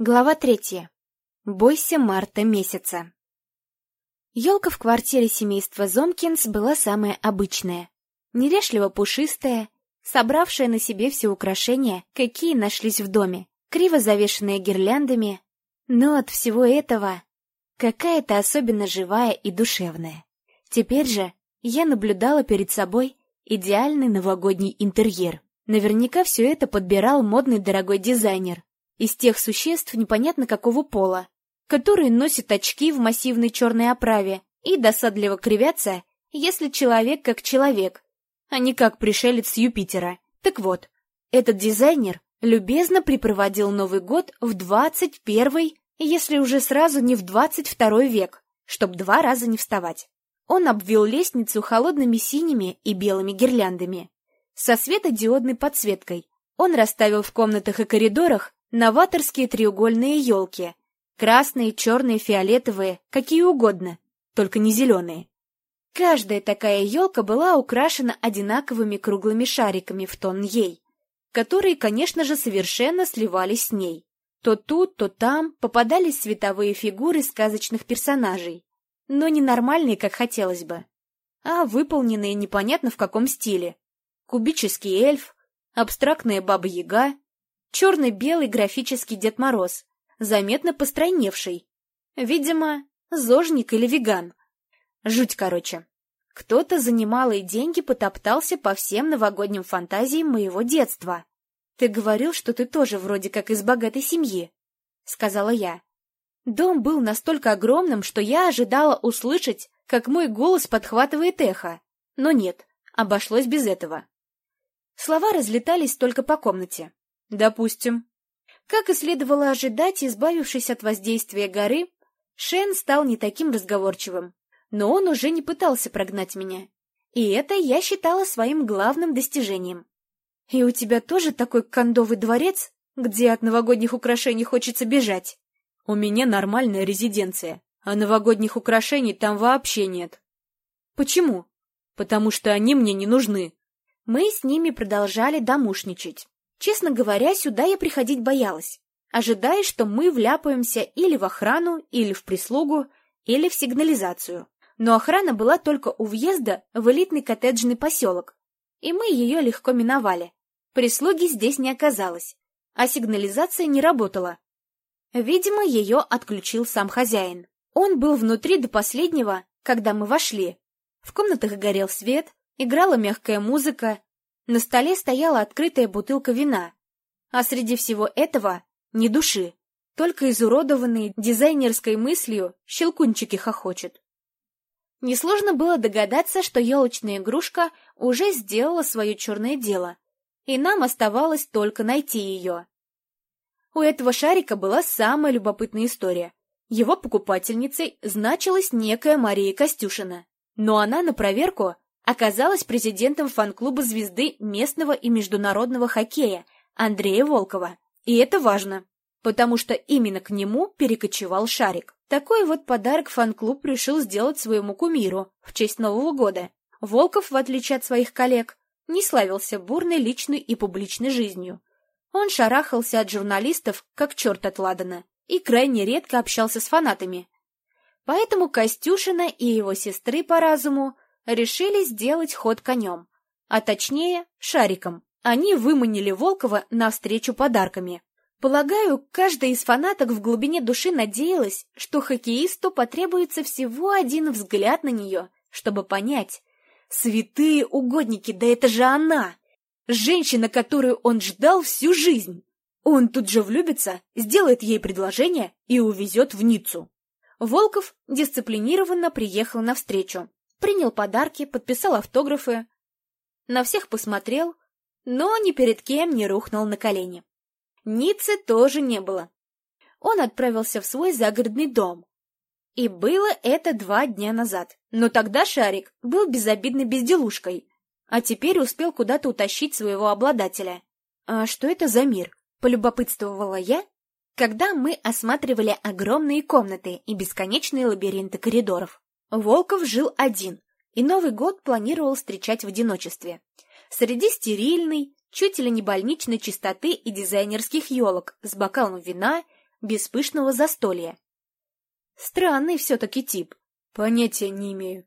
Глава третья. Бойся марта месяца. Елка в квартире семейства Зомкинс была самая обычная. Нелешливо пушистая, собравшая на себе все украшения, какие нашлись в доме, криво завешенная гирляндами, но от всего этого какая-то особенно живая и душевная. Теперь же я наблюдала перед собой идеальный новогодний интерьер. Наверняка все это подбирал модный дорогой дизайнер, из тех существ непонятно какого пола, которые носят очки в массивной черной оправе и досадливо кривятся, если человек как человек, а не как пришелец Юпитера. Так вот, этот дизайнер любезно припроводил Новый год в 21 если уже сразу не в 22 век, чтоб два раза не вставать. Он обвел лестницу холодными синими и белыми гирляндами. Со светодиодной подсветкой он расставил в комнатах и коридорах Новаторские треугольные елки. Красные, черные, фиолетовые, какие угодно, только не зеленые. Каждая такая елка была украшена одинаковыми круглыми шариками в тон ей, которые, конечно же, совершенно сливались с ней. То тут, то там попадались световые фигуры сказочных персонажей, но не нормальные, как хотелось бы, а выполненные непонятно в каком стиле. Кубический эльф, абстрактная баба-яга, черно-белый графический Дед Мороз, заметно постройневший. Видимо, зожник или веган. Жуть, короче. Кто-то за немалые деньги потоптался по всем новогодним фантазиям моего детства. «Ты говорил, что ты тоже вроде как из богатой семьи», — сказала я. Дом был настолько огромным, что я ожидала услышать, как мой голос подхватывает эхо. Но нет, обошлось без этого. Слова разлетались только по комнате. Допустим. Как и следовало ожидать, избавившись от воздействия горы, Шен стал не таким разговорчивым, но он уже не пытался прогнать меня. И это я считала своим главным достижением. И у тебя тоже такой кондовый дворец, где от новогодних украшений хочется бежать? У меня нормальная резиденция, а новогодних украшений там вообще нет. Почему? Потому что они мне не нужны. Мы с ними продолжали домушничать. Честно говоря, сюда я приходить боялась, ожидая, что мы вляпаемся или в охрану, или в прислугу, или в сигнализацию. Но охрана была только у въезда в элитный коттеджный поселок, и мы ее легко миновали. Прислуги здесь не оказалось, а сигнализация не работала. Видимо, ее отключил сам хозяин. Он был внутри до последнего, когда мы вошли. В комнатах горел свет, играла мягкая музыка, на столе стояла открытая бутылка вина, а среди всего этого ни души, только изуродованные дизайнерской мыслью щелкунчики хохочут. Несложно было догадаться, что елочная игрушка уже сделала свое черное дело, и нам оставалось только найти ее. У этого шарика была самая любопытная история. Его покупательницей значилась некая Мария Костюшина, но она на проверку оказалась президентом фан-клуба звезды местного и международного хоккея Андрея Волкова. И это важно, потому что именно к нему перекочевал шарик. Такой вот подарок фан-клуб решил сделать своему кумиру в честь Нового года. Волков, в отличие от своих коллег, не славился бурной личной и публичной жизнью. Он шарахался от журналистов, как черт от Ладана, и крайне редко общался с фанатами. Поэтому Костюшина и его сестры по разуму решили сделать ход конем, а точнее шариком. Они выманили Волкова навстречу подарками. Полагаю, каждая из фанаток в глубине души надеялась, что хоккеисту потребуется всего один взгляд на нее, чтобы понять. Святые угодники, да это же она! Женщина, которую он ждал всю жизнь! Он тут же влюбится, сделает ей предложение и увезет в Ниццу. Волков дисциплинированно приехал навстречу, принял подарки, подписал автографы, на всех посмотрел, но ни перед кем не рухнул на колени. Ниццы тоже не было. Он отправился в свой загородный дом. И было это два дня назад. Но тогда Шарик был безобидной безделушкой, а теперь успел куда-то утащить своего обладателя. «А что это за мир?» — полюбопытствовала я, когда мы осматривали огромные комнаты и бесконечные лабиринты коридоров. Волков жил один, и Новый год планировал встречать в одиночестве. Среди стерильной, чуть ли не больничной чистоты и дизайнерских елок с бокалом вина, без пышного застолья. Странный все-таки тип. Понятия не имею.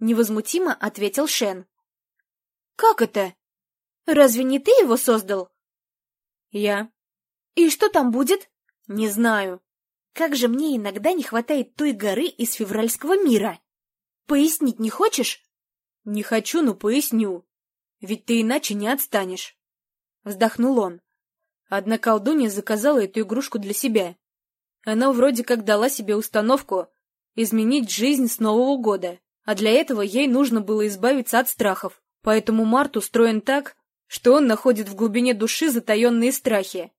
Невозмутимо ответил Шен. Как это? Разве не ты его создал? Я. И что там будет? Не знаю. Как же мне иногда не хватает той горы из февральского мира. Пояснить не хочешь? Не хочу, но поясню. Ведь ты иначе не отстанешь. Вздохнул он. Одна колдунья заказала эту игрушку для себя. Она вроде как дала себе установку изменить жизнь с Нового года, а для этого ей нужно было избавиться от страхов. Поэтому Март устроен так, что он находит в глубине души затаенные страхи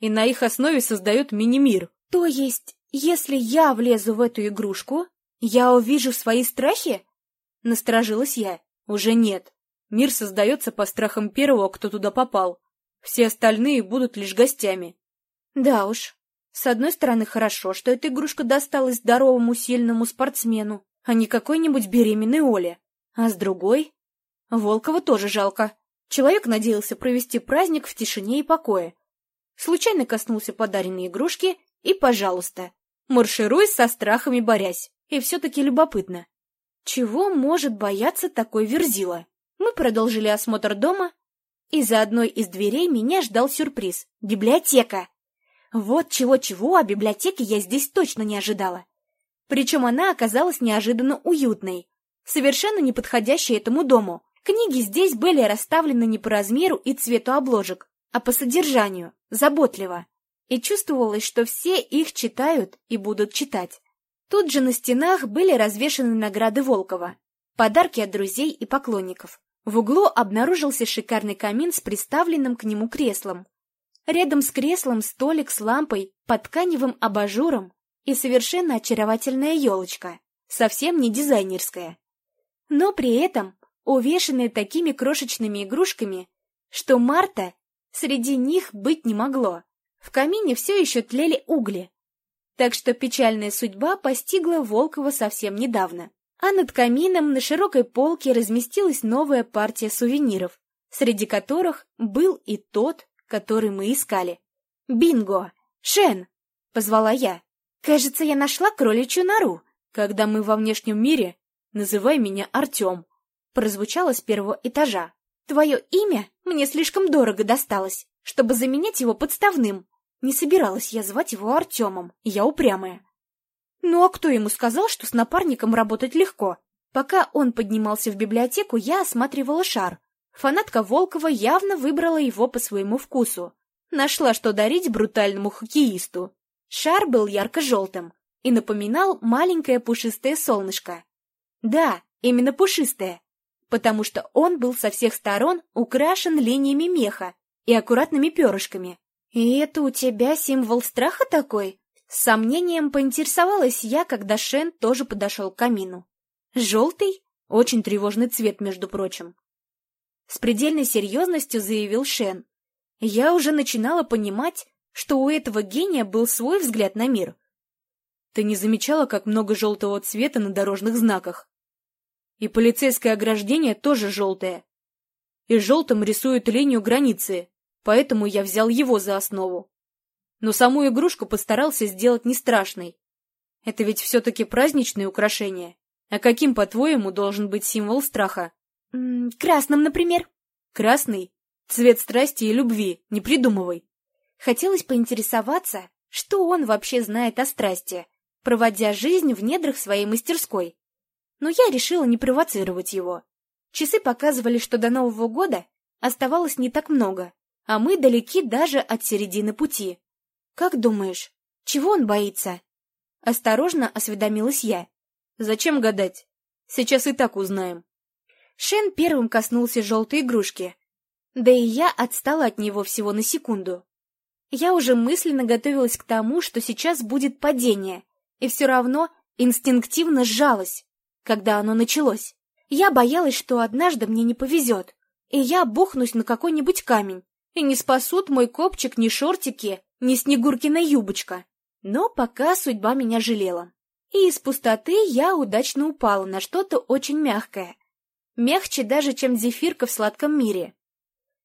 и на их основе создает мини-мир. То есть, если я влезу в эту игрушку, я увижу свои страхи? Насторожилась я. Уже нет. Мир создается по страхам первого, кто туда попал. Все остальные будут лишь гостями. Да уж. С одной стороны, хорошо, что эта игрушка досталась здоровому, сильному спортсмену, а не какой-нибудь беременной Оле. А с другой... Волкова тоже жалко. Человек надеялся провести праздник в тишине и покое. Случайно коснулся подаренной игрушки и, пожалуйста, маршируй со страхами борясь. И все-таки любопытно. Чего может бояться такой верзила? Мы продолжили осмотр дома, и за одной из дверей меня ждал сюрприз — библиотека. Вот чего-чего, а библиотеки я здесь точно не ожидала. Причем она оказалась неожиданно уютной, совершенно не подходящей этому дому. Книги здесь были расставлены не по размеру и цвету обложек, а по содержанию, заботливо. И чувствовалось, что все их читают и будут читать. Тут же на стенах были развешаны награды Волкова, подарки от друзей и поклонников. В углу обнаружился шикарный камин с приставленным к нему креслом. Рядом с креслом столик с лампой, под тканевым абажуром и совершенно очаровательная елочка, совсем не дизайнерская. Но при этом увешанная такими крошечными игрушками, что Марта среди них быть не могло. В камине все еще тлели угли, так что печальная судьба постигла Волкова совсем недавно а над камином на широкой полке разместилась новая партия сувениров, среди которых был и тот, который мы искали. «Бинго! Шен!» — позвала я. «Кажется, я нашла кроличью нору. Когда мы во внешнем мире, называй меня Артем», — прозвучало с первого этажа. «Твое имя мне слишком дорого досталось, чтобы заменять его подставным. Не собиралась я звать его Артемом, я упрямая. Ну а кто ему сказал, что с напарником работать легко? Пока он поднимался в библиотеку, я осматривала шар. Фанатка Волкова явно выбрала его по своему вкусу. Нашла, что дарить брутальному хоккеисту. Шар был ярко-желтым и напоминал маленькое пушистое солнышко. Да, именно пушистое, потому что он был со всех сторон украшен линиями меха и аккуратными перышками. «И это у тебя символ страха такой?» С сомнением поинтересовалась я, когда Шен тоже подошел к камину. «Желтый? Очень тревожный цвет, между прочим». С предельной серьезностью заявил Шен. Я уже начинала понимать, что у этого гения был свой взгляд на мир. Ты не замечала, как много желтого цвета на дорожных знаках? И полицейское ограждение тоже желтое. И желтым рисуют линию границы, поэтому я взял его за основу но саму игрушку постарался сделать не страшной. Это ведь все-таки праздничное украшение. А каким, по-твоему, должен быть символ страха? М -м, красным, например. Красный? Цвет страсти и любви, не придумывай. Хотелось поинтересоваться, что он вообще знает о страсти, проводя жизнь в недрах своей мастерской. Но я решила не провоцировать его. Часы показывали, что до Нового года оставалось не так много, а мы далеки даже от середины пути. «Как думаешь, чего он боится?» Осторожно осведомилась я. «Зачем гадать? Сейчас и так узнаем». Шен первым коснулся желтой игрушки. Да и я отстала от него всего на секунду. Я уже мысленно готовилась к тому, что сейчас будет падение, и все равно инстинктивно сжалась, когда оно началось. Я боялась, что однажды мне не повезет, и я бухнусь на какой-нибудь камень, и не спасут мой копчик ни шортики, ни Снегуркина юбочка. Но пока судьба меня жалела. И из пустоты я удачно упала на что-то очень мягкое. Мягче даже, чем зефирка в сладком мире.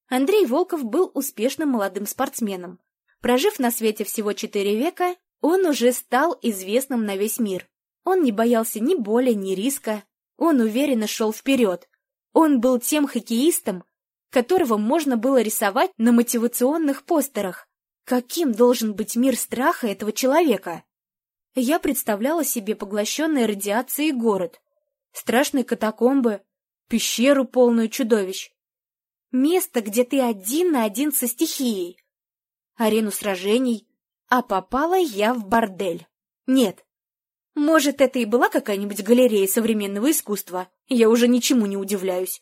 Андрей Волков был успешным молодым спортсменом. Прожив на свете всего четыре века, Он уже стал известным на весь мир. Он не боялся ни боли, ни риска. Он уверенно шел вперед. Он был тем хоккеистом, которого можно было рисовать на мотивационных постерах. Каким должен быть мир страха этого человека? Я представляла себе поглощенный радиацией город, страшные катакомбы, пещеру, полную чудовищ. Место, где ты один на один со стихией. Арену сражений. А попала я в бордель. Нет. Может, это и была какая-нибудь галерея современного искусства. Я уже ничему не удивляюсь.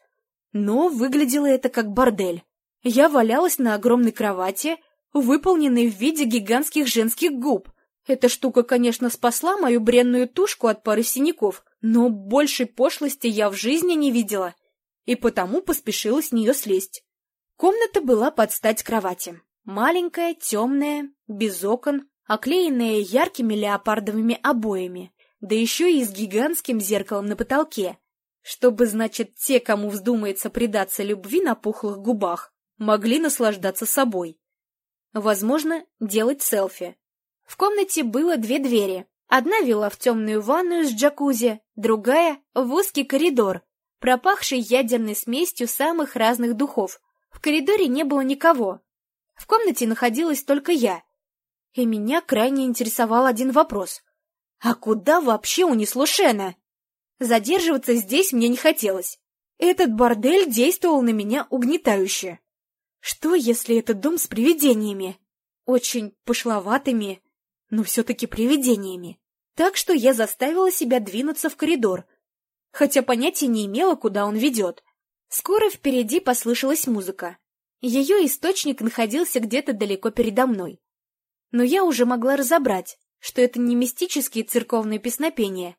Но выглядело это как бордель. Я валялась на огромной кровати, выполненной в виде гигантских женских губ. Эта штука, конечно, спасла мою бренную тушку от пары синяков, но большей пошлости я в жизни не видела, и потому поспешила с нее слезть. Комната была под стать кровати. Маленькая, темная, без окон, оклеенная яркими леопардовыми обоями, да еще и с гигантским зеркалом на потолке, чтобы, значит, те, кому вздумается предаться любви на пухлых губах, могли наслаждаться собой. Возможно, делать селфи. В комнате было две двери. Одна вела в темную ванную с джакузи, другая — в узкий коридор, пропахший ядерной смесью самых разных духов. В коридоре не было никого. В комнате находилась только я. И меня крайне интересовал один вопрос. А куда вообще унесло Шена? Задерживаться здесь мне не хотелось. Этот бордель действовал на меня угнетающе. Что, если это дом с привидениями? Очень пошловатыми, но все-таки привидениями. Так что я заставила себя двинуться в коридор, хотя понятия не имела, куда он ведет. Скоро впереди послышалась музыка. Ее источник находился где-то далеко передо мной. Но я уже могла разобрать, что это не мистические церковные песнопения,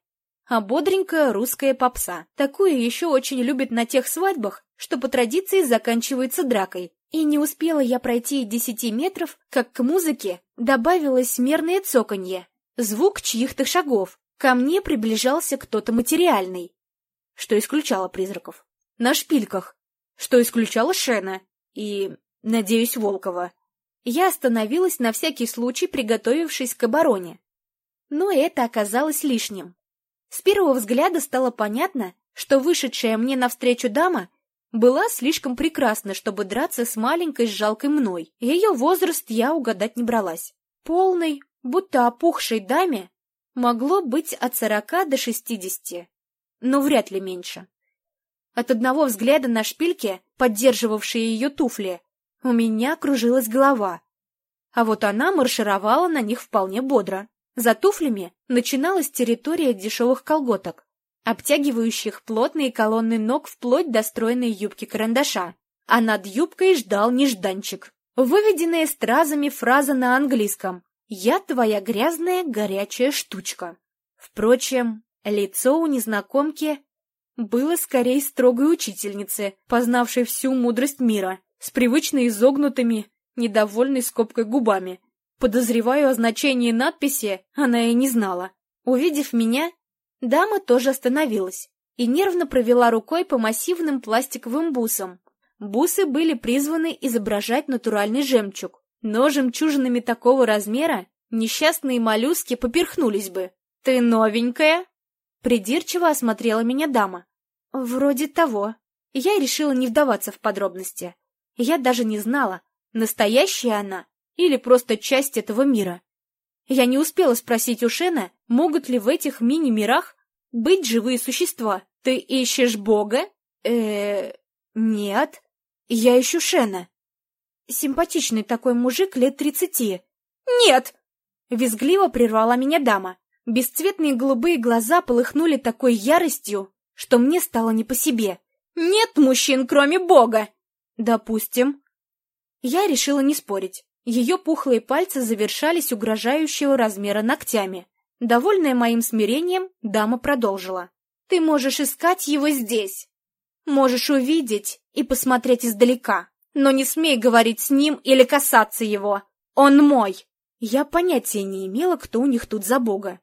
а бодренькая русская попса. Такую еще очень любят на тех свадьбах, что по традиции заканчивается дракой. И не успела я пройти десяти метров, как к музыке добавилось мерное цоканье, звук чьих-то шагов. Ко мне приближался кто-то материальный, что исключало призраков. На шпильках, что исключало Шена и, надеюсь, Волкова. Я остановилась на всякий случай, приготовившись к обороне. Но это оказалось лишним. С первого взгляда стало понятно, что вышедшая мне навстречу дама была слишком прекрасна, чтобы драться с маленькой жалкой мной. Ее возраст я угадать не бралась. Полной, будто опухшей даме могло быть от сорока до шестидесяти, но вряд ли меньше. От одного взгляда на шпильки, поддерживавшие ее туфли, у меня кружилась голова, а вот она маршировала на них вполне бодро. За туфлями начиналась территория дешевых колготок, обтягивающих плотные колонны ног вплоть до стройной юбки карандаша. А над юбкой ждал нежданчик. Выведенная стразами фраза на английском «Я твоя грязная горячая штучка». Впрочем, лицо у незнакомки было скорее строгой учительницы, познавшей всю мудрость мира, с привычно изогнутыми, недовольной скобкой губами, Подозреваю о значении надписи, она и не знала. Увидев меня, дама тоже остановилась и нервно провела рукой по массивным пластиковым бусам. Бусы были призваны изображать натуральный жемчуг, но жемчужинами такого размера несчастные моллюски поперхнулись бы. «Ты новенькая?» Придирчиво осмотрела меня дама. «Вроде того». Я решила не вдаваться в подробности. Я даже не знала, настоящая она или просто часть этого мира. Я не успела спросить у Шена, могут ли в этих мини-мирах быть живые существа. Ты ищешь Бога? э нет. Я ищу Шена. Симпатичный такой мужик лет тридцати. Нет! Визгливо прервала меня дама. Бесцветные голубые глаза полыхнули такой яростью, что мне стало не по себе. Нет мужчин, кроме Бога! Допустим. Я решила не спорить. Ее пухлые пальцы завершались угрожающего размера ногтями. Довольная моим смирением, дама продолжила. «Ты можешь искать его здесь. Можешь увидеть и посмотреть издалека. Но не смей говорить с ним или касаться его. Он мой!» Я понятия не имела, кто у них тут за бога.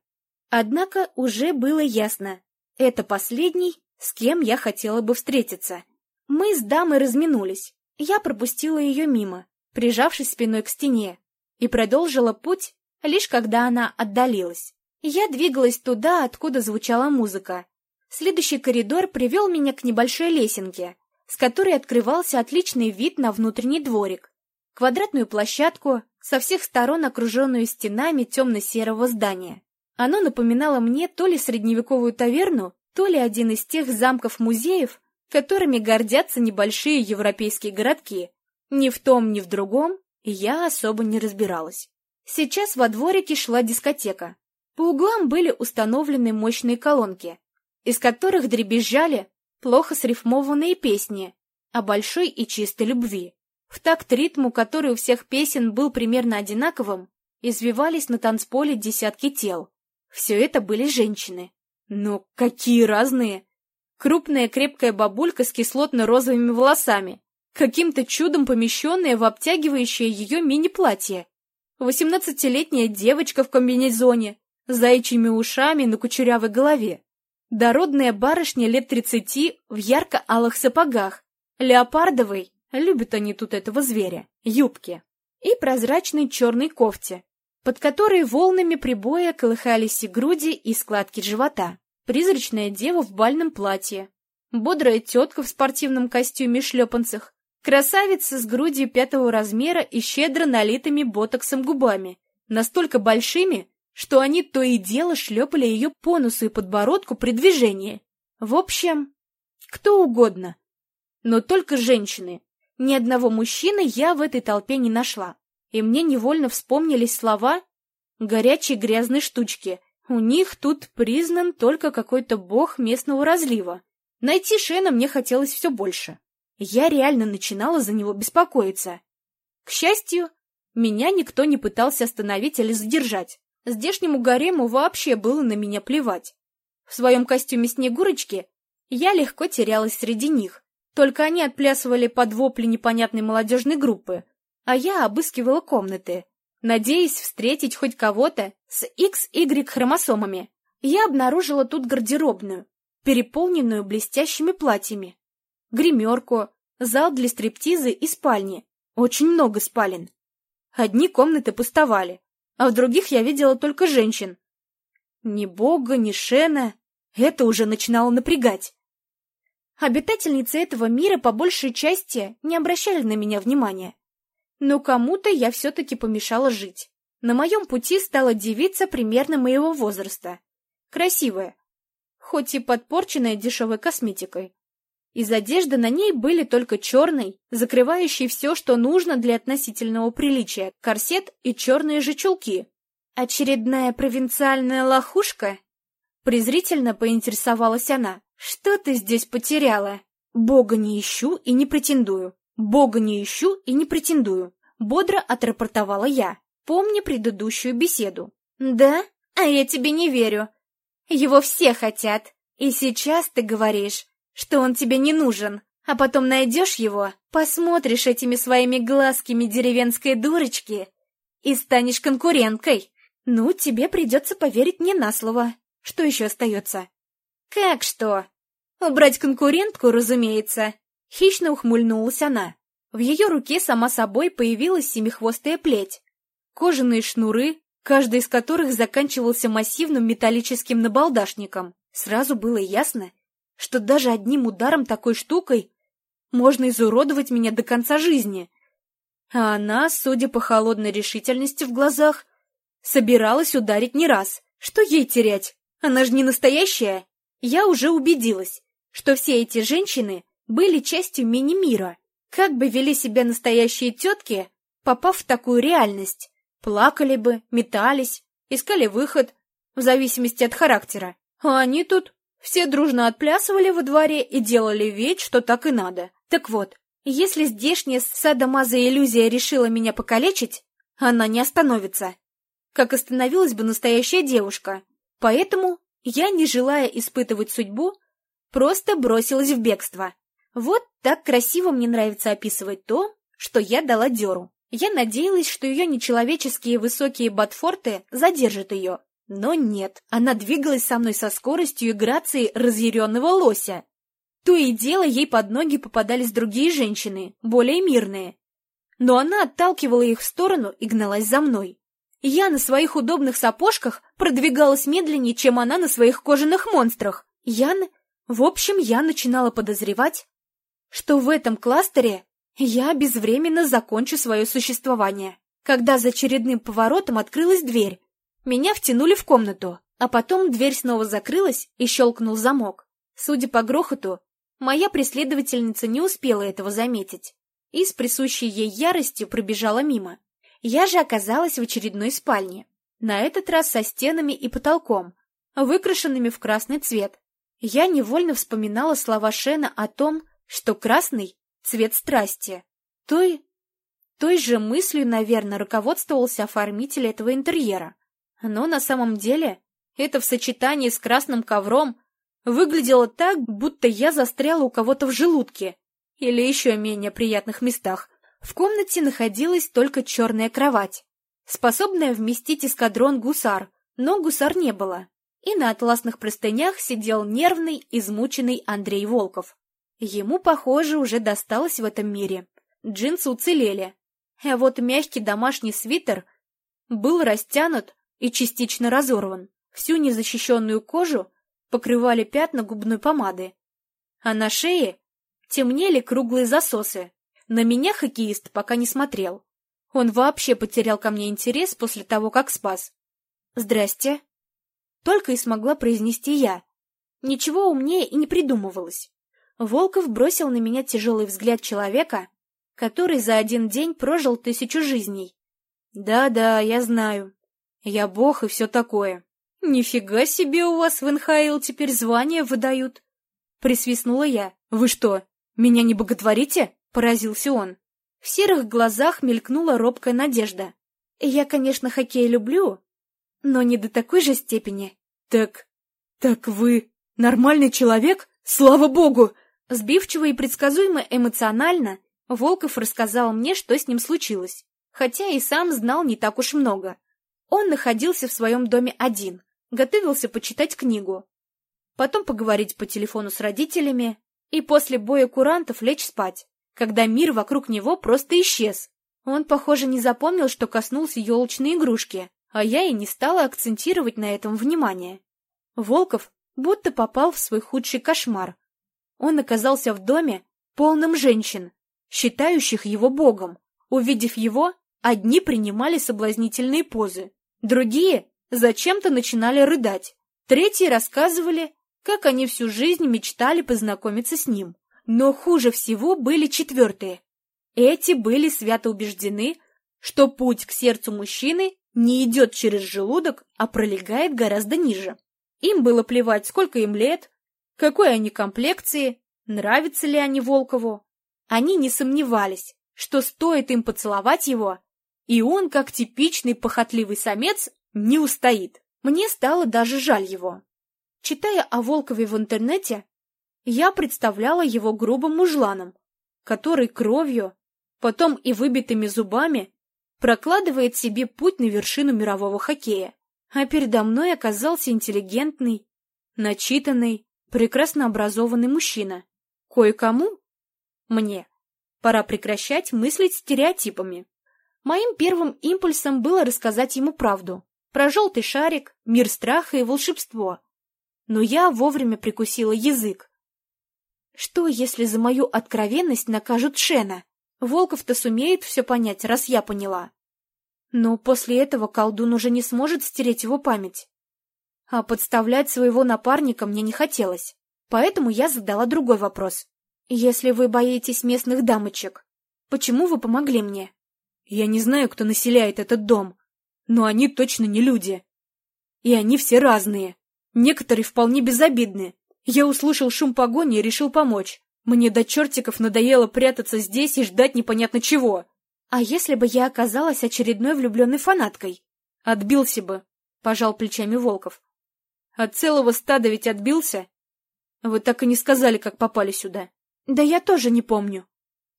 Однако уже было ясно. Это последний, с кем я хотела бы встретиться. Мы с дамой разминулись. Я пропустила ее мимо прижавшись спиной к стене, и продолжила путь, лишь когда она отдалилась. Я двигалась туда, откуда звучала музыка. Следующий коридор привел меня к небольшой лесенке, с которой открывался отличный вид на внутренний дворик, квадратную площадку, со всех сторон окруженную стенами темно-серого здания. Оно напоминало мне то ли средневековую таверну, то ли один из тех замков-музеев, которыми гордятся небольшие европейские городки. Ни в том, ни в другом я особо не разбиралась. Сейчас во дворике шла дискотека. По углам были установлены мощные колонки, из которых дребезжали плохо срифмованные песни о большой и чистой любви. В такт ритму, который у всех песен был примерно одинаковым, извивались на танцполе десятки тел. Все это были женщины. Но какие разные! Крупная крепкая бабулька с кислотно-розовыми волосами, каким-то чудом помещенная в обтягивающее ее мини-платье. Восемнадцатилетняя девочка в комбинезоне, заячьими ушами на кучерявой голове. Дородная барышня лет тридцати в ярко-алых сапогах, леопардовой, любят они тут этого зверя, юбке, и прозрачной черной кофте, под которой волнами прибоя колыхались и груди, и складки живота. Призрачная дева в бальном платье, бодрая тетка в спортивном костюме и шлепанцах, красавица с грудью пятого размера и щедро налитыми ботоксом губами, настолько большими, что они то и дело шлепали ее по носу и подбородку при движении. В общем, кто угодно. Но только женщины. Ни одного мужчины я в этой толпе не нашла. И мне невольно вспомнились слова «горячей грязной штучки». У них тут признан только какой-то бог местного разлива. Найти Шена мне хотелось все больше. Я реально начинала за него беспокоиться. К счастью, меня никто не пытался остановить или задержать. Здешнему гарему вообще было на меня плевать. В своем костюме Снегурочки я легко терялась среди них. Только они отплясывали под вопли непонятной молодежной группы, а я обыскивала комнаты, надеясь встретить хоть кого-то с XY хромосомами. Я обнаружила тут гардеробную, переполненную блестящими платьями, гримерку, зал для стриптизы и спальни. Очень много спален. Одни комнаты пустовали, а в других я видела только женщин. Ни Бога, ни Шена. Это уже начинало напрягать. Обитательницы этого мира по большей части не обращали на меня внимания. Но кому-то я все-таки помешала жить. На моем пути стала девица примерно моего возраста. Красивая, хоть и подпорченная дешевой косметикой. Из одежды на ней были только черный, закрывающий все, что нужно для относительного приличия, корсет и черные же чулки. «Очередная провинциальная лохушка?» Презрительно поинтересовалась она. «Что ты здесь потеряла?» «Бога не ищу и не претендую. Бога не ищу и не претендую», — бодро отрапортовала я, помня предыдущую беседу. «Да? А я тебе не верю. Его все хотят. И сейчас ты говоришь, что он тебе не нужен, а потом найдешь его, посмотришь этими своими глазками деревенской дурочки и станешь конкуренткой. Ну, тебе придется поверить мне на слово. Что еще остается? Как что? Убрать конкурентку, разумеется. Хищно ухмыльнулась она. В ее руке сама собой появилась семихвостая плеть. Кожаные шнуры, каждый из которых заканчивался массивным металлическим набалдашником. Сразу было ясно, что даже одним ударом такой штукой можно изуродовать меня до конца жизни. А она, судя по холодной решительности в глазах, собиралась ударить не раз. Что ей терять? Она же не настоящая. Я уже убедилась, что все эти женщины были частью мини-мира. Как бы вели себя настоящие тетки, попав в такую реальность? Плакали бы, метались, искали выход, в зависимости от характера. А они тут все дружно отплясывали во дворе и делали вид, что так и надо. Так вот, если здешняя садомаза-иллюзия решила меня покалечить, она не остановится. Как остановилась бы настоящая девушка. Поэтому я, не желая испытывать судьбу, просто бросилась в бегство. Вот так красиво мне нравится описывать то, что я дала дёру. Я надеялась, что ее нечеловеческие высокие ботфорты задержат ее, но нет, она двигалась со мной со скоростью и грацией разъяренного лося. То и дело ей под ноги попадались другие женщины, более мирные. Но она отталкивала их в сторону и гналась за мной. Я на своих удобных сапожках продвигалась медленнее, чем она на своих кожаных монстрах. Ян... В общем, я начинала подозревать, что в этом кластере я безвременно закончу свое существование. Когда за очередным поворотом открылась дверь, меня втянули в комнату, а потом дверь снова закрылась и щелкнул замок. Судя по грохоту, моя преследовательница не успела этого заметить и с присущей ей яростью пробежала мимо. Я же оказалась в очередной спальне, на этот раз со стенами и потолком, выкрашенными в красный цвет. Я невольно вспоминала слова Шена о том, что красный — цвет страсти. Той, той же мыслью, наверное, руководствовался оформитель этого интерьера. Но на самом деле это в сочетании с красным ковром выглядело так, будто я застряла у кого-то в желудке или еще менее приятных местах. В комнате находилась только черная кровать, способная вместить эскадрон гусар, но гусар не было. И на атласных простынях сидел нервный, измученный Андрей Волков. Ему, похоже, уже досталось в этом мире. Джинсы уцелели, а вот мягкий домашний свитер был растянут и частично разорван. Всю незащищенную кожу покрывали пятна губной помады, а на шее темнели круглые засосы. На меня хоккеист пока не смотрел. Он вообще потерял ко мне интерес после того, как спас. «Здрасте». Только и смогла произнести я. Ничего умнее и не придумывалось. Волков бросил на меня тяжелый взгляд человека, который за один день прожил тысячу жизней. «Да-да, я знаю. Я бог и все такое». «Нифига себе у вас в НХЛ теперь звания выдают!» Присвистнула я. «Вы что, меня не боготворите?» Поразился он. В серых глазах мелькнула робкая надежда. Я, конечно, хоккей люблю, но не до такой же степени. Так, так вы нормальный человек? Слава богу! Сбивчиво и предсказуемо эмоционально Волков рассказал мне, что с ним случилось, хотя и сам знал не так уж много. Он находился в своем доме один, готовился почитать книгу, потом поговорить по телефону с родителями и после боя курантов лечь спать когда мир вокруг него просто исчез. Он, похоже, не запомнил, что коснулся елочной игрушки, а я и не стала акцентировать на этом внимание. Волков будто попал в свой худший кошмар. Он оказался в доме, полном женщин, считающих его богом. Увидев его, одни принимали соблазнительные позы, другие зачем-то начинали рыдать, третьи рассказывали, как они всю жизнь мечтали познакомиться с ним. Но хуже всего были четвертые. Эти были свято убеждены, что путь к сердцу мужчины не идет через желудок, а пролегает гораздо ниже. Им было плевать, сколько им лет, какой они комплекции, нравятся ли они Волкову. Они не сомневались, что стоит им поцеловать его, и он, как типичный похотливый самец, не устоит. Мне стало даже жаль его. Читая о Волкове в интернете, я представляла его грубым мужланом, который кровью, потом и выбитыми зубами прокладывает себе путь на вершину мирового хоккея. А передо мной оказался интеллигентный, начитанный, прекрасно образованный мужчина. Кое-кому, мне, пора прекращать мыслить стереотипами. Моим первым импульсом было рассказать ему правду про желтый шарик, мир страха и волшебство. Но я вовремя прикусила язык, что, если за мою откровенность накажут Шена? Волков-то сумеет все понять, раз я поняла. Но после этого колдун уже не сможет стереть его память. А подставлять своего напарника мне не хотелось. Поэтому я задала другой вопрос. «Если вы боитесь местных дамочек, почему вы помогли мне?» «Я не знаю, кто населяет этот дом, но они точно не люди. И они все разные. Некоторые вполне безобидны, я услышал шум погони и решил помочь. Мне до чертиков надоело прятаться здесь и ждать непонятно чего. А если бы я оказалась очередной влюбленной фанаткой? Отбился бы, пожал плечами Волков. От целого стада ведь отбился? Вы так и не сказали, как попали сюда. Да я тоже не помню.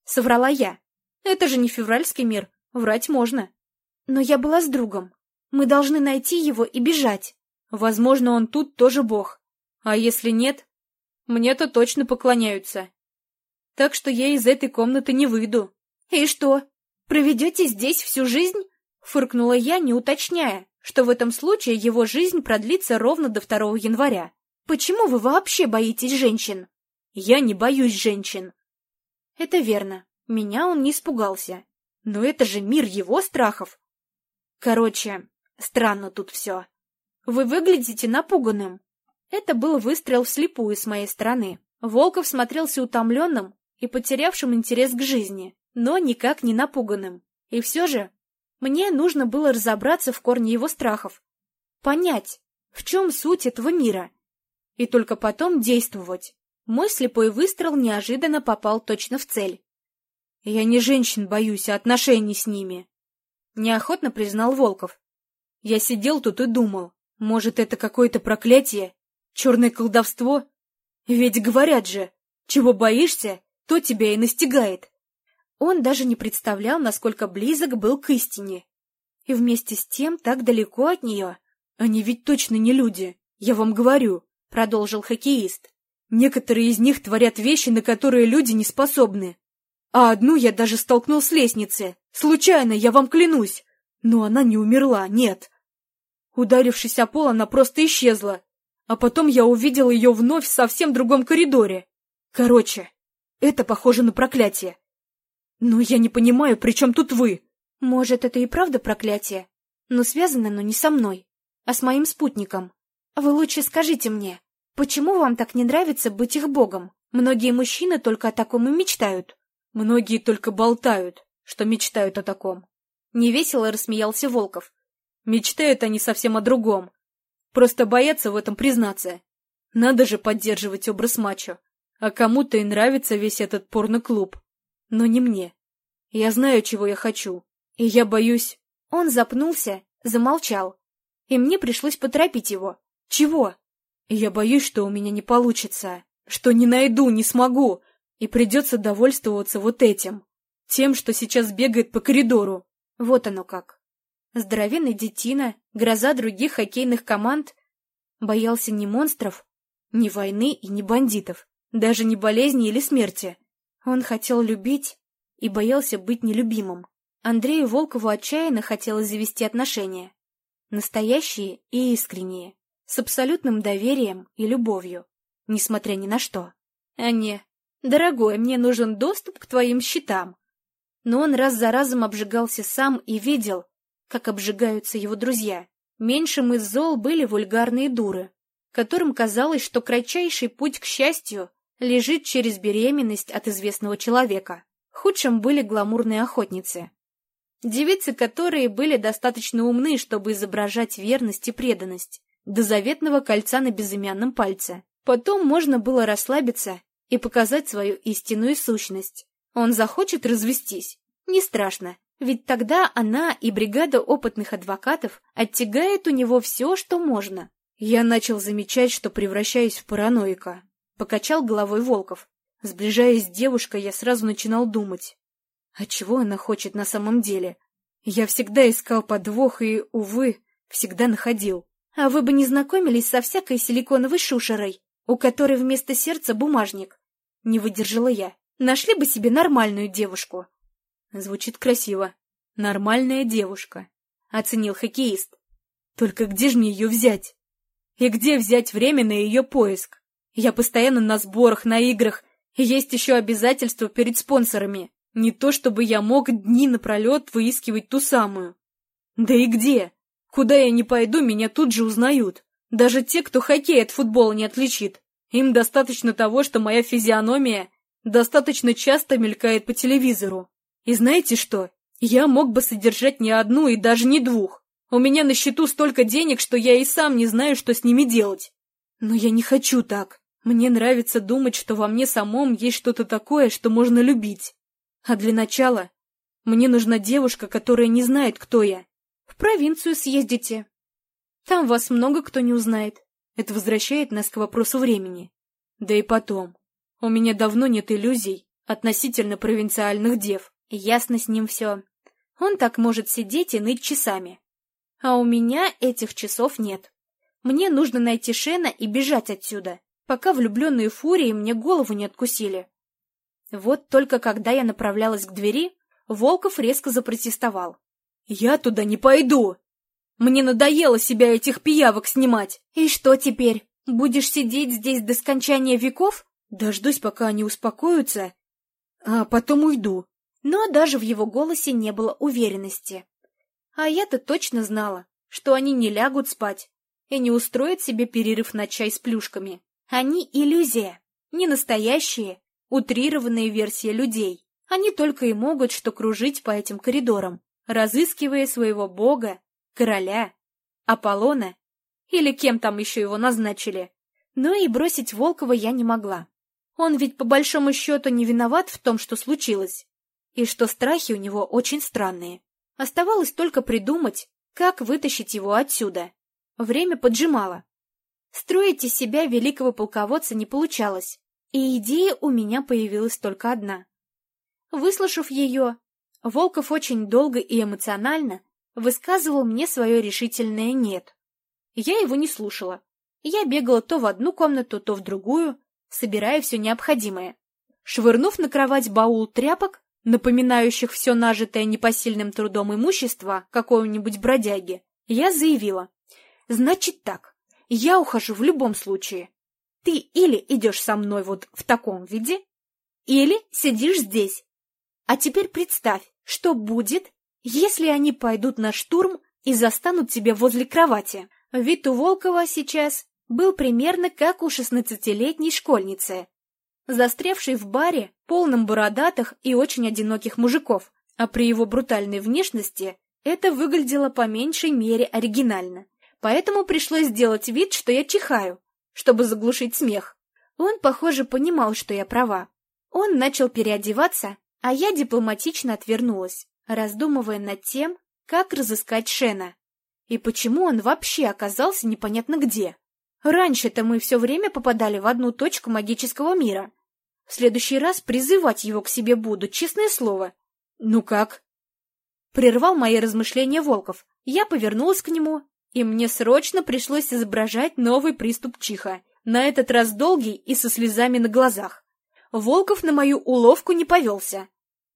Соврала я. Это же не февральский мир, врать можно. Но я была с другом. Мы должны найти его и бежать. Возможно, он тут тоже бог. А если нет, мне-то точно поклоняются. Так что я из этой комнаты не выйду. И что, проведете здесь всю жизнь? Фыркнула я, не уточняя, что в этом случае его жизнь продлится ровно до 2 января. Почему вы вообще боитесь женщин? Я не боюсь женщин. Это верно. Меня он не испугался. Но это же мир его страхов. Короче, странно тут все. Вы выглядите напуганным. Это был выстрел вслепую с моей стороны. Волков смотрелся утомленным и потерявшим интерес к жизни, но никак не напуганным. И все же мне нужно было разобраться в корне его страхов, понять, в чем суть этого мира, и только потом действовать. Мой слепой выстрел неожиданно попал точно в цель. «Я не женщин боюсь, а отношений с ними», — неохотно признал Волков. «Я сидел тут и думал, может, это какое-то проклятие, черное колдовство? Ведь говорят же, чего боишься, то тебя и настигает. Он даже не представлял, насколько близок был к истине. И вместе с тем так далеко от нее. Они ведь точно не люди, я вам говорю, — продолжил хоккеист. Некоторые из них творят вещи, на которые люди не способны. А одну я даже столкнул с лестницы. Случайно, я вам клянусь. Но она не умерла, нет. Ударившись о пол, она просто исчезла. А потом я увидел ее вновь в совсем другом коридоре. Короче, это похоже на проклятие. Но я не понимаю, при чем тут вы? Может, это и правда проклятие, но связано оно не со мной, а с моим спутником. Вы лучше скажите мне, почему вам так не нравится быть их богом? Многие мужчины только о таком и мечтают. Многие только болтают, что мечтают о таком. Невесело рассмеялся Волков. Мечтают они совсем о другом. Просто боятся в этом признаться. Надо же поддерживать образ мачо. А кому-то и нравится весь этот порно-клуб. Но не мне. Я знаю, чего я хочу. И я боюсь... Он запнулся, замолчал. И мне пришлось поторопить его. Чего? Я боюсь, что у меня не получится. Что не найду, не смогу. И придется довольствоваться вот этим. Тем, что сейчас бегает по коридору. Вот оно как. Здоровенный детина, гроза других хоккейных команд, боялся ни монстров, ни войны и ни бандитов, даже не болезни или смерти. Он хотел любить и боялся быть нелюбимым. Андрею Волкову отчаянно хотелось завести отношения. Настоящие и искренние, с абсолютным доверием и любовью, несмотря ни на что. А не, дорогой, мне нужен доступ к твоим счетам. Но он раз за разом обжигался сам и видел, как обжигаются его друзья. Меньшим из зол были вульгарные дуры, которым казалось, что кратчайший путь к счастью лежит через беременность от известного человека. Худшим были гламурные охотницы. Девицы, которые были достаточно умны, чтобы изображать верность и преданность, до заветного кольца на безымянном пальце. Потом можно было расслабиться и показать свою истинную сущность. Он захочет развестись. Не страшно, ведь тогда она и бригада опытных адвокатов оттягает у него все, что можно. Я начал замечать, что превращаюсь в параноика. Покачал головой Волков. Сближаясь с девушкой, я сразу начинал думать. А чего она хочет на самом деле? Я всегда искал подвох и, увы, всегда находил. А вы бы не знакомились со всякой силиконовой шушерой, у которой вместо сердца бумажник? Не выдержала я. Нашли бы себе нормальную девушку. Звучит красиво. Нормальная девушка. Оценил хоккеист. Только где же мне ее взять? И где взять время на ее поиск? Я постоянно на сборах, на играх, есть еще обязательства перед спонсорами. Не то чтобы я мог дни напролет выискивать ту самую. Да и где? Куда я не пойду, меня тут же узнают. Даже те, кто хоккей от футбола не отличит. Им достаточно того, что моя физиономия достаточно часто мелькает по телевизору. И знаете что? Я мог бы содержать не одну и даже не двух. У меня на счету столько денег, что я и сам не знаю, что с ними делать. Но я не хочу так. Мне нравится думать, что во мне самом есть что-то такое, что можно любить. А для начала мне нужна девушка, которая не знает, кто я. В провинцию съездите. Там вас много кто не узнает. Это возвращает нас к вопросу времени. Да и потом, у меня давно нет иллюзий относительно провинциальных дев. Ясно с ним все. Он так может сидеть и ныть часами. А у меня этих часов нет. Мне нужно найти Шена и бежать отсюда пока влюбленные фурии мне голову не откусили. Вот только когда я направлялась к двери, Волков резко запротестовал. «Я туда не пойду! Мне надоело себя этих пиявок снимать!» «И что теперь? Будешь сидеть здесь до скончания веков?» «Дождусь, пока они успокоятся, а потом уйду». Но даже в его голосе не было уверенности. А я-то точно знала, что они не лягут спать и не устроят себе перерыв на чай с плюшками. Они иллюзия, не настоящие, утрированные версии людей. Они только и могут что кружить по этим коридорам, разыскивая своего бога, короля, Аполлона или кем там еще его назначили. Но и бросить Волкова я не могла. Он ведь по большому счету не виноват в том, что случилось, и что страхи у него очень странные. Оставалось только придумать, как вытащить его отсюда. Время поджимало. Строить из себя великого полководца не получалось, и идея у меня появилась только одна. Выслушав ее, Волков очень долго и эмоционально высказывал мне свое решительное «нет». Я его не слушала. Я бегала то в одну комнату, то в другую, собирая все необходимое. Швырнув на кровать баул тряпок, напоминающих все нажитое непосильным трудом имущество какого-нибудь бродяги, я заявила. «Значит так, я ухожу в любом случае. Ты или идешь со мной вот в таком виде, или сидишь здесь. А теперь представь, что будет, если они пойдут на штурм и застанут тебя возле кровати. Вид у Волкова сейчас был примерно как у шестнадцатилетней школьницы, застрявшей в баре, полном бородатых и очень одиноких мужиков, а при его брутальной внешности это выглядело по меньшей мере оригинально. Поэтому пришлось сделать вид, что я чихаю, чтобы заглушить смех. Он, похоже, понимал, что я права. Он начал переодеваться, а я дипломатично отвернулась, раздумывая над тем, как разыскать Шена. И почему он вообще оказался непонятно где. Раньше-то мы все время попадали в одну точку магического мира. В следующий раз призывать его к себе буду, честное слово. Ну как? Прервал мои размышления Волков. Я повернулась к нему, и мне срочно пришлось изображать новый приступ чиха, на этот раз долгий и со слезами на глазах. Волков на мою уловку не повелся.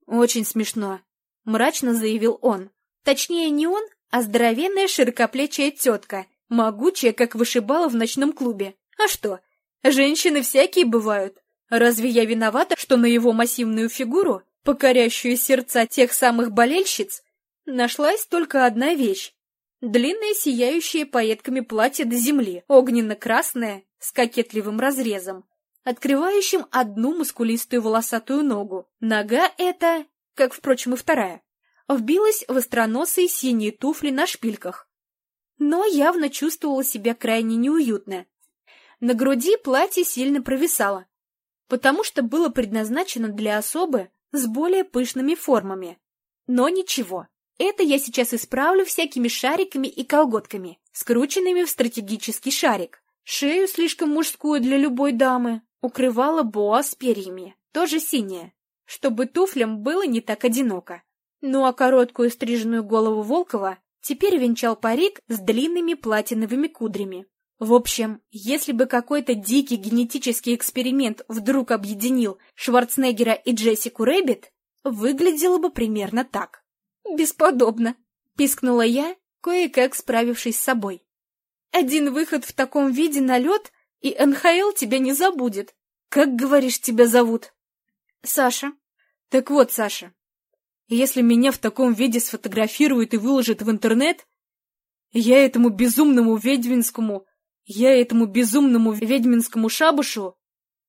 «Очень смешно», — мрачно заявил он. Точнее, не он, а здоровенная широкоплечая тетка, могучая, как вышибала в ночном клубе. А что, женщины всякие бывают. Разве я виновата, что на его массивную фигуру, покорящую сердца тех самых болельщиц, нашлась только одна вещь Длинное сияющее пайетками платье до земли, огненно-красное, с кокетливым разрезом, открывающим одну мускулистую волосатую ногу. Нога эта, как, впрочем, и вторая, вбилась в остроносые синие туфли на шпильках, но явно чувствовала себя крайне неуютно. На груди платье сильно провисало, потому что было предназначено для особы с более пышными формами. Но ничего, это я сейчас исправлю всякими шариками и колготками, скрученными в стратегический шарик. Шею, слишком мужскую для любой дамы, укрывала боа с перьями, тоже синяя, чтобы туфлям было не так одиноко. Ну а короткую стриженную голову Волкова теперь венчал парик с длинными платиновыми кудрями. В общем, если бы какой-то дикий генетический эксперимент вдруг объединил Шварценеггера и Джессику Рэббит, выглядело бы примерно так. «Бесподобно!» — пискнула я, кое-как справившись с собой. «Один выход в таком виде на лед, и НХЛ тебя не забудет. Как, говоришь, тебя зовут?» «Саша». «Так вот, Саша, если меня в таком виде сфотографируют и выложат в интернет, я этому безумному ведьминскому, я этому безумному ведьминскому шабушу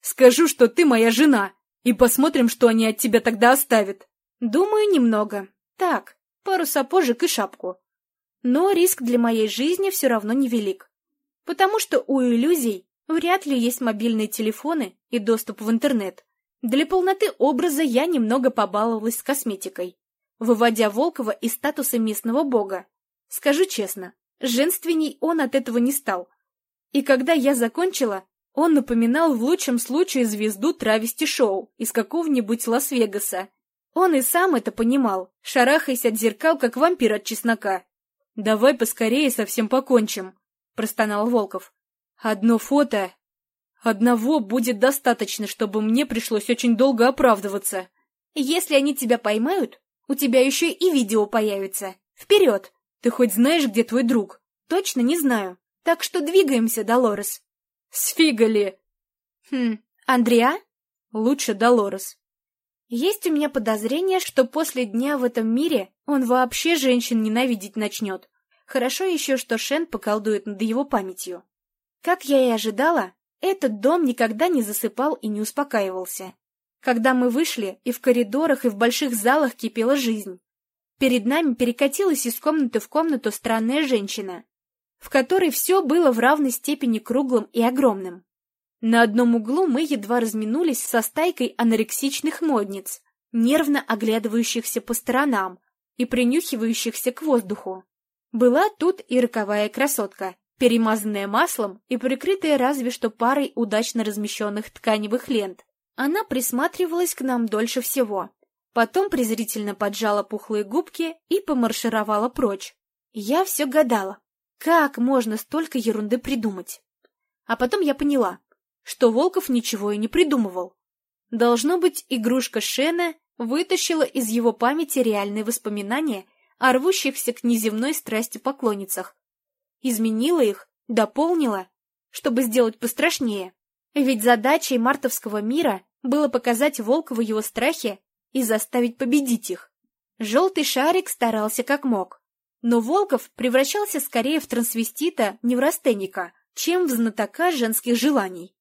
скажу, что ты моя жена, и посмотрим, что они от тебя тогда оставят». «Думаю, немного», так, пару сапожек и шапку. Но риск для моей жизни все равно невелик. Потому что у иллюзий вряд ли есть мобильные телефоны и доступ в интернет. Для полноты образа я немного побаловалась с косметикой, выводя Волкова из статуса местного бога. Скажу честно, женственней он от этого не стал. И когда я закончила, он напоминал в лучшем случае звезду травести-шоу из какого-нибудь Лас-Вегаса, он и сам это понимал, шарахаясь от зеркал, как вампир от чеснока. «Давай поскорее совсем покончим», — простонал Волков. «Одно фото... Одного будет достаточно, чтобы мне пришлось очень долго оправдываться. Если они тебя поймают, у тебя еще и видео появится. Вперед! Ты хоть знаешь, где твой друг? Точно не знаю. Так что двигаемся, Долорес. Сфигали! Хм, Андреа? Лучше Долорес. Есть у меня подозрение, что после дня в этом мире он вообще женщин ненавидеть начнет. Хорошо еще, что Шен поколдует над его памятью. Как я и ожидала, этот дом никогда не засыпал и не успокаивался. Когда мы вышли, и в коридорах, и в больших залах кипела жизнь. Перед нами перекатилась из комнаты в комнату странная женщина, в которой все было в равной степени круглым и огромным. На одном углу мы едва разминулись со стайкой анорексичных модниц, нервно оглядывающихся по сторонам и принюхивающихся к воздуху. Была тут и роковая красотка, перемазанная маслом и прикрытая разве что парой удачно размещенных тканевых лент. Она присматривалась к нам дольше всего. Потом презрительно поджала пухлые губки и помаршировала прочь. Я все гадала, как можно столько ерунды придумать. А потом я поняла, что Волков ничего и не придумывал. Должно быть, игрушка Шена вытащила из его памяти реальные воспоминания о рвущихся к неземной страсти поклонницах, изменила их, дополнила, чтобы сделать пострашнее. Ведь задачей мартовского мира было показать Волкову его страхи и заставить победить их. Желтый шарик старался как мог. Но Волков превращался скорее в трансвестита-неврастенника, чем в знатока женских желаний.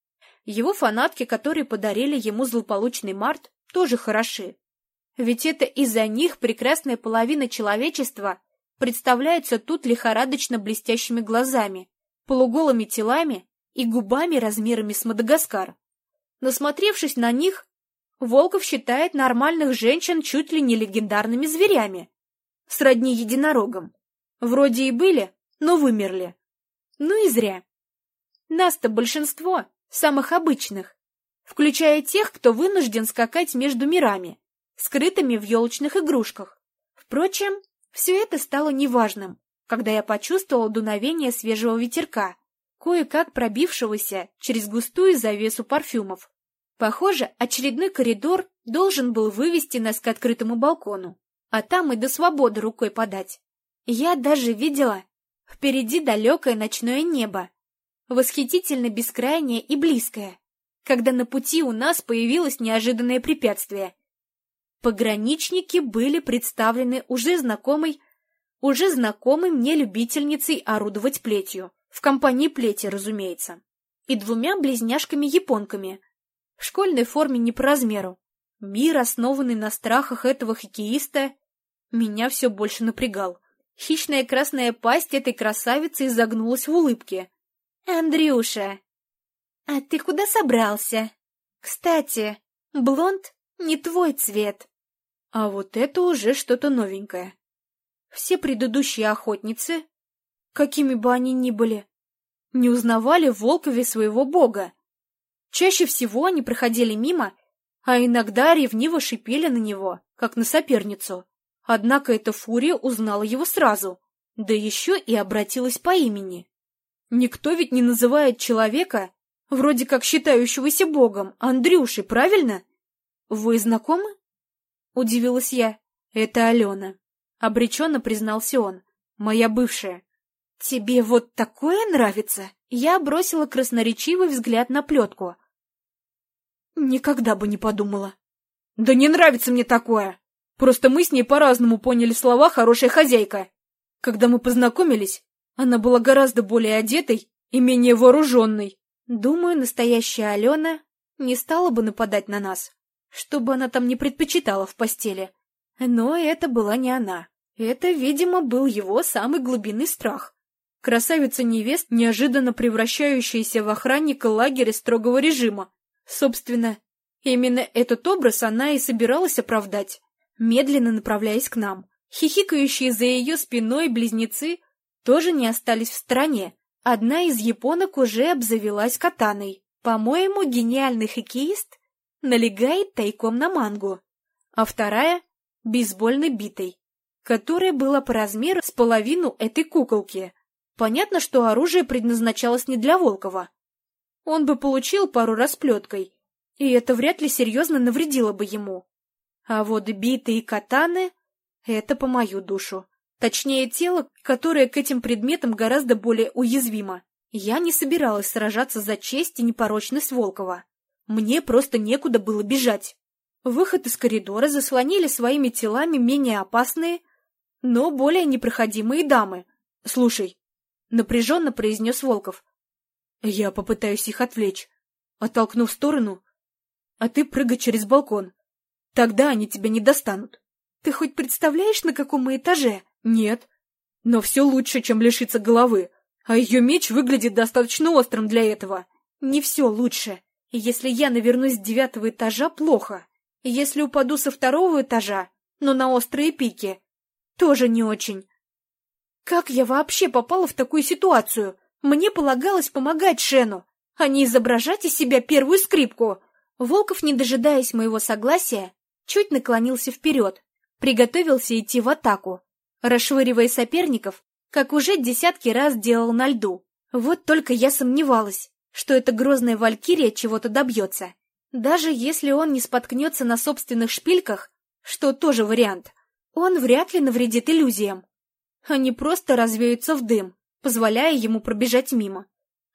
Его фанатки, которые подарили ему злополучный март, тоже хороши. Ведь это из-за них прекрасная половина человечества представляются тут лихорадочно блестящими глазами, полуголыми телами и губами размерами с Мадагаскар. Насмотревшись на них, Волков считает нормальных женщин чуть ли не легендарными зверями, сродни единорогам. Вроде и были, но вымерли. Ну и зря. Нас-то большинство, самых обычных, включая тех, кто вынужден скакать между мирами, скрытыми в елочных игрушках. Впрочем, все это стало неважным, когда я почувствовала дуновение свежего ветерка, кое-как пробившегося через густую завесу парфюмов. Похоже, очередной коридор должен был вывести нас к открытому балкону, а там и до свободы рукой подать. Я даже видела впереди далекое ночное небо, восхитительно бескрайнее и близкое, когда на пути у нас появилось неожиданное препятствие. Пограничники были представлены уже знакомой, уже знакомой мне любительницей орудовать плетью, в компании плети, разумеется, и двумя близняшками-японками, в школьной форме не по размеру. Мир, основанный на страхах этого хоккеиста, меня все больше напрягал. Хищная красная пасть этой красавицы изогнулась в улыбке. «Андрюша, а ты куда собрался? Кстати, блонд не твой цвет». А вот это уже что-то новенькое. Все предыдущие охотницы, какими бы они ни были, не узнавали в Волкове своего бога. Чаще всего они проходили мимо, а иногда ревниво шипели на него, как на соперницу. Однако эта фурия узнала его сразу, да еще и обратилась по имени. Никто ведь не называет человека, вроде как считающегося богом, Андрюшей, правильно? Вы знакомы? — удивилась я. «Это Алена», — обреченно признался он. «Моя бывшая». «Тебе вот такое нравится?» Я бросила красноречивый взгляд на плетку. Никогда бы не подумала. «Да не нравится мне такое! Просто мы с ней по-разному поняли слова «хорошая хозяйка». Когда мы познакомились, она была гораздо более одетой и менее вооруженной. Думаю, настоящая Алена не стала бы нападать на нас что бы она там не предпочитала в постели. Но это была не она. Это, видимо, был его самый глубинный страх. Красавица-невест, неожиданно превращающаяся в охранника лагеря строгого режима. Собственно, именно этот образ она и собиралась оправдать, медленно направляясь к нам. Хихикающие за ее спиной близнецы тоже не остались в стороне. Одна из японок уже обзавелась катаной. По-моему, гениальный хоккеист налегает тайком на мангу, а вторая — бейсбольной битой, которая была по размеру с половину этой куколки. Понятно, что оружие предназначалось не для Волкова. Он бы получил пару раз плеткой, и это вряд ли серьезно навредило бы ему. А вот биты и катаны — это по мою душу. Точнее, тело, которое к этим предметам гораздо более уязвимо. Я не собиралась сражаться за честь и непорочность Волкова. Мне просто некуда было бежать. Выход из коридора заслонили своими телами менее опасные, но более непроходимые дамы. Слушай, напряженно произнес Волков. Я попытаюсь их отвлечь, оттолкнув в сторону, а ты прыгай через балкон. Тогда они тебя не достанут. Ты хоть представляешь, на каком мы этаже? Нет. Но все лучше, чем лишиться головы. А ее меч выглядит достаточно острым для этого. Не все лучше. Если я навернусь с девятого этажа, плохо. Если упаду со второго этажа, но на острые пики, тоже не очень. Как я вообще попала в такую ситуацию? Мне полагалось помогать Шену, а не изображать из себя первую скрипку. Волков, не дожидаясь моего согласия, чуть наклонился вперед, приготовился идти в атаку, расшвыривая соперников, как уже десятки раз делал на льду. Вот только я сомневалась, что эта грозная валькирия чего-то добьется. Даже если он не споткнется на собственных шпильках, что тоже вариант, он вряд ли навредит иллюзиям. Они просто развеются в дым, позволяя ему пробежать мимо,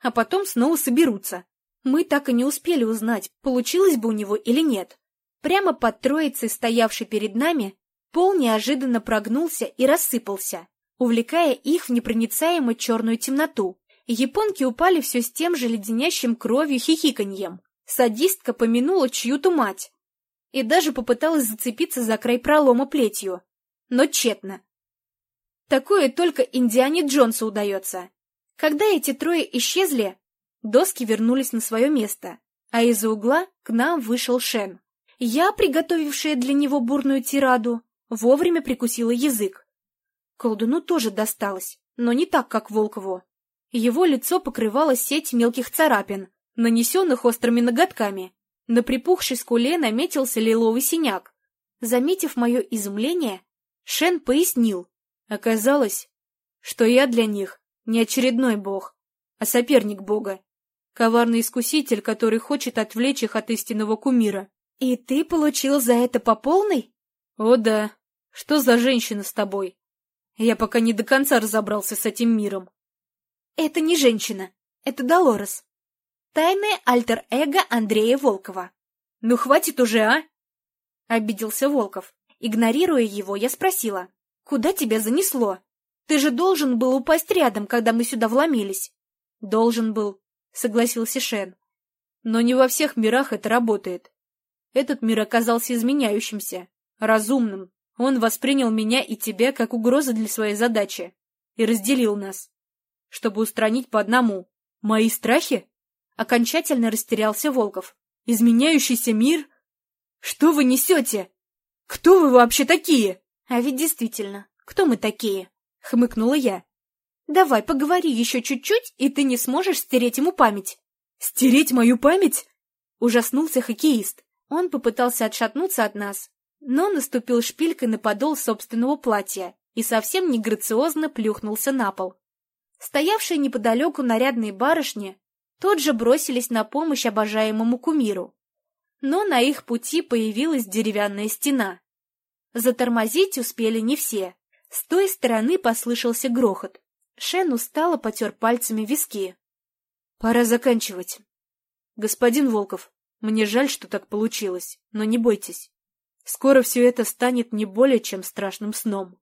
а потом снова соберутся. Мы так и не успели узнать, получилось бы у него или нет. Прямо под троицей, стоявшей перед нами, пол неожиданно прогнулся и рассыпался, увлекая их в непроницаемо черную темноту. Японки упали все с тем же леденящим кровью хихиканьем. Садистка помянула чью-то мать и даже попыталась зацепиться за край пролома плетью, но тщетно. Такое только Индиане Джонсу удается. Когда эти трое исчезли, доски вернулись на свое место, а из-за угла к нам вышел Шен. Я, приготовившая для него бурную тираду, вовремя прикусила язык. Колдуну тоже досталось, но не так, как Волкову. Его лицо покрывало сеть мелких царапин, нанесенных острыми ноготками. На припухшей скуле наметился лиловый синяк. Заметив мое изумление, Шен пояснил. Оказалось, что я для них не очередной бог, а соперник бога. Коварный искуситель, который хочет отвлечь их от истинного кумира. И ты получил за это по полной? О да. Что за женщина с тобой? Я пока не до конца разобрался с этим миром. Это не женщина, это Долорес. Тайное альтер-эго Андрея Волкова. Ну хватит уже, а? Обиделся Волков. Игнорируя его, я спросила. Куда тебя занесло? Ты же должен был упасть рядом, когда мы сюда вломились. Должен был, согласился Шен. Но не во всех мирах это работает. Этот мир оказался изменяющимся, разумным. Он воспринял меня и тебя как угрозу для своей задачи и разделил нас, чтобы устранить по одному. Мои страхи? Окончательно растерялся Волков. Изменяющийся мир? Что вы несете? Кто вы вообще такие? А ведь действительно, кто мы такие? Хмыкнула я. Давай, поговори еще чуть-чуть, и ты не сможешь стереть ему память. Стереть мою память? Ужаснулся хоккеист. Он попытался отшатнуться от нас, но наступил шпилькой на подол собственного платья и совсем не грациозно плюхнулся на пол. Стоявшие неподалеку нарядные барышни тут же бросились на помощь обожаемому кумиру. Но на их пути появилась деревянная стена. Затормозить успели не все. С той стороны послышался грохот. Шен устало потер пальцами виски. — Пора заканчивать. — Господин Волков, мне жаль, что так получилось, но не бойтесь. Скоро все это станет не более чем страшным сном.